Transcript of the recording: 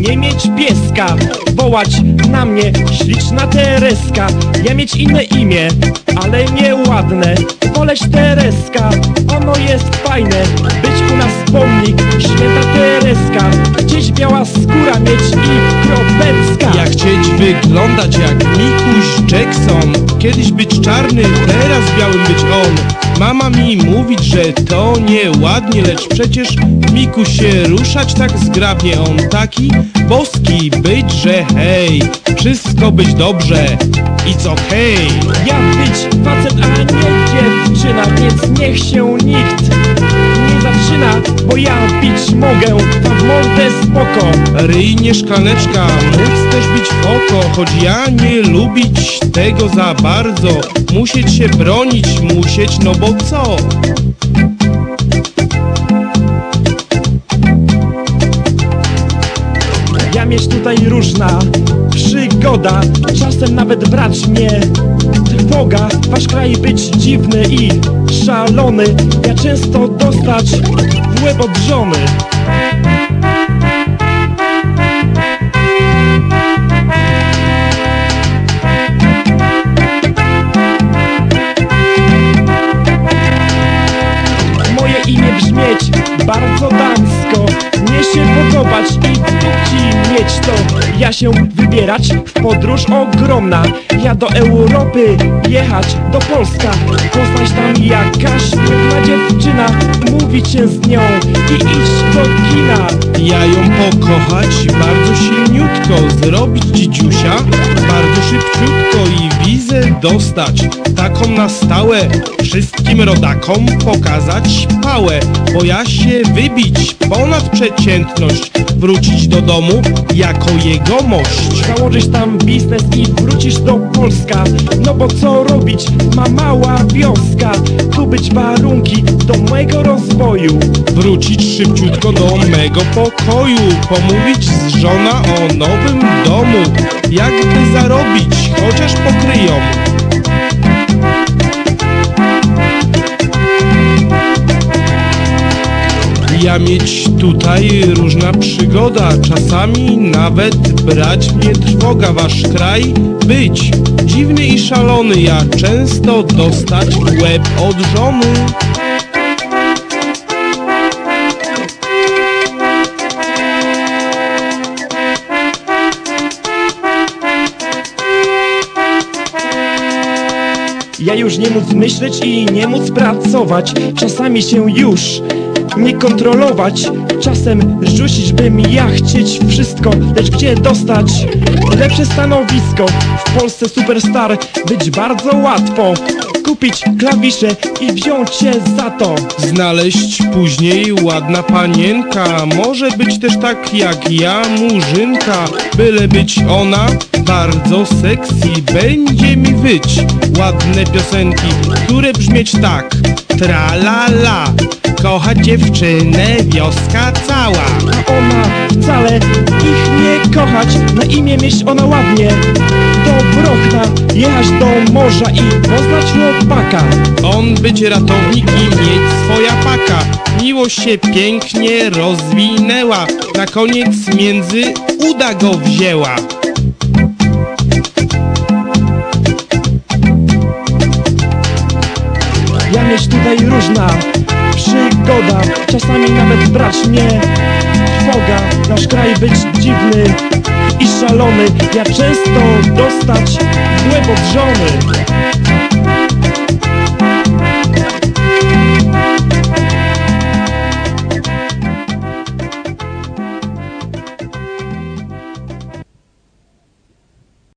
nie mieć pieska. Wołać na mnie śliczna Tereska. Ja mieć inne imię, ale nieładne. Woleć Tereska, ono jest fajne Być u nas pomnik, święta Tereska. Gdzieś biała skóra mieć i kropelska Ja chcieć wyglądać jak Mikuś Jackson. Kiedyś być czarny, teraz białym być on. Mama mi mówić, że to nieładnie Lecz przecież Mikuś się ruszać tak zgrabnie. On taki boski być, że hej Wszystko być dobrze. It's okej Ja być facet, a nie dziewczyna Więc niech się nikt nie zaczyna Bo ja bić mogę, spoko. Ryj nie móc też bić w oko Choć ja nie lubić tego za bardzo. Musieć się bronić, musieć, no bo co? Ja mieć tutaj różna przygoda Czasem nawet brać mnie trwoga. Wasz kraj być dziwny i szalony Ja często dostać w łeb od żony bardzo damsko Mnie się podobać i dupki mieć to. Ja się wybierać w podróż ogromna. Ja do Europy jechać, do Polska. Poznać tam jakaś piękna dziewczyna Mówić się z nią i iść do kina. Ja ją pokochać bardzo silniutko Zrobić dzidziusia bardzo szybciutko I wizę dostać. Taką na stałe Wszystkim rodakom pokazać pałę Bo ja się wybić ponad przeciętność Wrócić do domu jako jegomość. Założyć tam biznes i wrócisz do Polska No bo co robić, ma mała wioska. Tu być warunki do mojego rozwoju. Wrócić szybciutko do mego pokoju Pomówić z żona o nowym domu. Jakby zarobić, chociaż pokryją. Ja mieć tutaj różna przygoda. Czasami nawet brać mnie trwoga. Wasz kraj być dziwny i szalony. Ja często dostać łeb od żony Ja już nie móc myśleć i nie móc pracować. Czasami się już nie kontrolować. Czasem rzucić bym ja chcieć wszystko Lecz gdzie dostać lepsze stanowisko? W Polsce superstar być bardzo łatwo Kupić klawisze i wziąć się za to. Znaleźć później ładna panienka. Może być też tak jak ja, murzynka. Byle być ona bardzo sexy. Będzie mi być ładne piosenki Które brzmieć tak. Tra la la Kocha dziewczynę wioska cała. Ona wcale ich nie kochać Na imię mieć ona ładnie. Dobrotna Jechać do morza i poznać chłopaka. On być ratownik i mieć swoja paka. Miłość się pięknie rozwinęła Na koniec między uda go wzięła. Ja mieć tutaj różna przygoda. Czasami nawet brać mnie trwoga Nasz kraj być dziwny i szalony. Ja często dostać w łeb od żony